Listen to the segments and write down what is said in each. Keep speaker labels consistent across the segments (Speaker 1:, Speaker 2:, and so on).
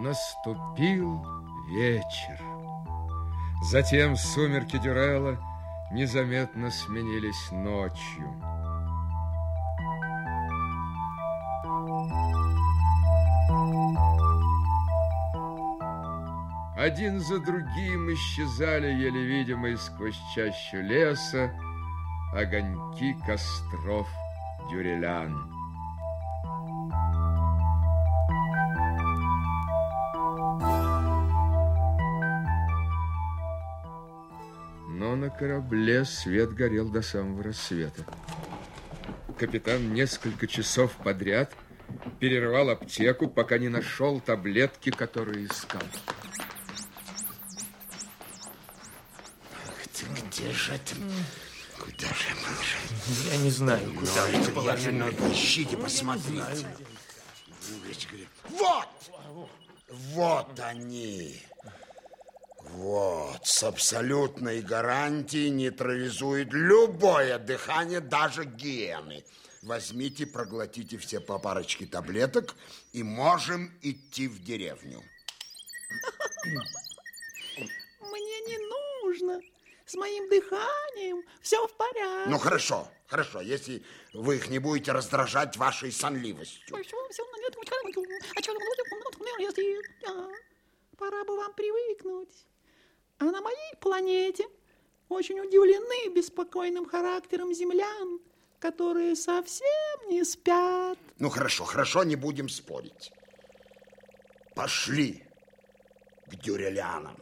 Speaker 1: Наступил вечер. Затем сумерки Дюрелла незаметно сменились ночью. Один за другим исчезали еле видимые сквозь чащу леса огоньки костров дюрелян. Но на корабле свет горел до самого рассвета. Капитан несколько часов подряд перерывал аптеку, пока не нашел таблетки, которые искал.
Speaker 2: Где же это? Куда же мы?
Speaker 3: Я не знаю, куда
Speaker 2: Ну,
Speaker 3: это
Speaker 2: положено. Ищите, посмотрите. Вот! Вот они. Вот, с абсолютной гарантией нейтрализует любое дыхание, даже гены. Возьмите, проглотите все по парочке таблеток и можем идти в деревню.
Speaker 4: Мне не нужно. С моим дыханием все в порядке.
Speaker 2: Ну, хорошо, хорошо, если вы их не будете раздражать вашей сонливостью.
Speaker 4: Пора бы вам привыкнуть. А на моей планете очень удивлены беспокойным характером землян, которые совсем не спят.
Speaker 2: Ну, хорошо, хорошо, не будем спорить. Пошли к дюрелянам.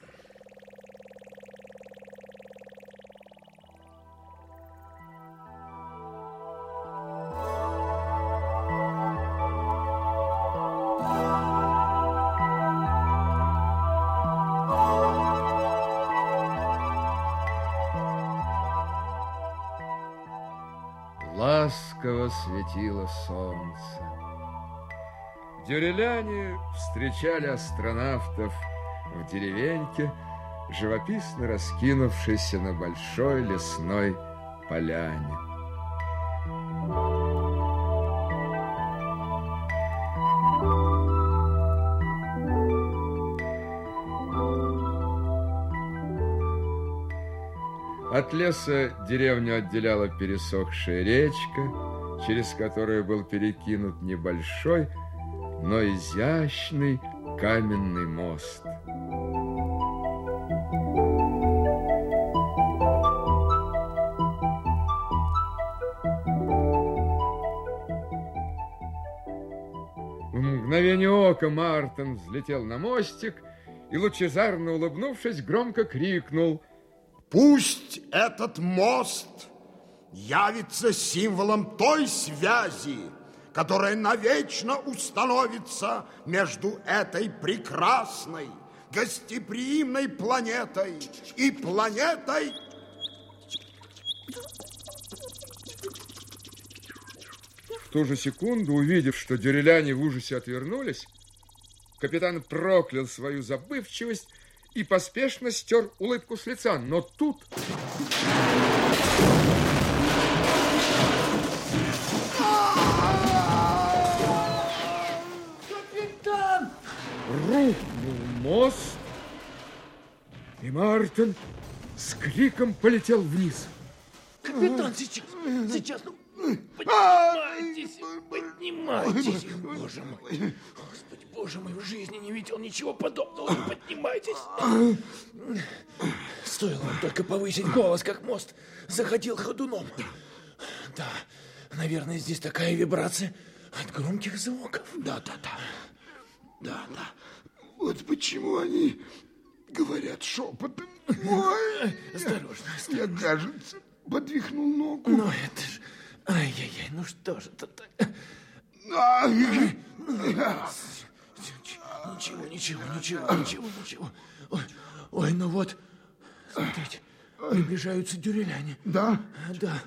Speaker 1: Ласково светило солнце. Дюреляне встречали астронавтов в деревеньке, живописно раскинувшейся на большой лесной поляне. От леса деревню отделяла пересохшая речка, через которую был перекинут небольшой, но изящный каменный мост. В мгновение ока Мартин взлетел на мостик и, лучезарно улыбнувшись, громко крикнул
Speaker 2: Пусть этот мост явится символом той связи, которая навечно установится между этой прекрасной, гостеприимной планетой и планетой...
Speaker 1: В ту же секунду, увидев, что дюреляне в ужасе отвернулись, капитан проклял свою забывчивость и поспешно стер улыбку с лица. Но тут...
Speaker 3: Капитан!
Speaker 1: Рухнул мост, и Мартин с криком полетел вниз.
Speaker 3: Капитан, сейчас, сейчас, ну, поднимайтесь, поднимайтесь, боже мой. Боже мой, в жизни не видел ничего подобного, поднимайтесь. Стоило вам только повысить голос, как мост заходил ходуном. Да, наверное, здесь такая вибрация от громких звуков.
Speaker 2: Да, да, да. Да, да. Вот почему они говорят шепотом. Ой,
Speaker 3: Осторожно,
Speaker 2: я, кажется, подвихнул ногу.
Speaker 3: Ну, это ж... Ай-яй-яй, ну что же это так? Ничего, ничего, ничего, ничего, ничего. Ой, ой, ну вот, смотрите, приближаются дюреляне.
Speaker 2: Да?
Speaker 3: Да.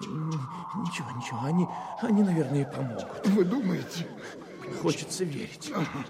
Speaker 3: Ничего, ничего, они, они, наверное, помогут.
Speaker 2: Вы думаете?
Speaker 3: Хочется верить.
Speaker 2: Ага.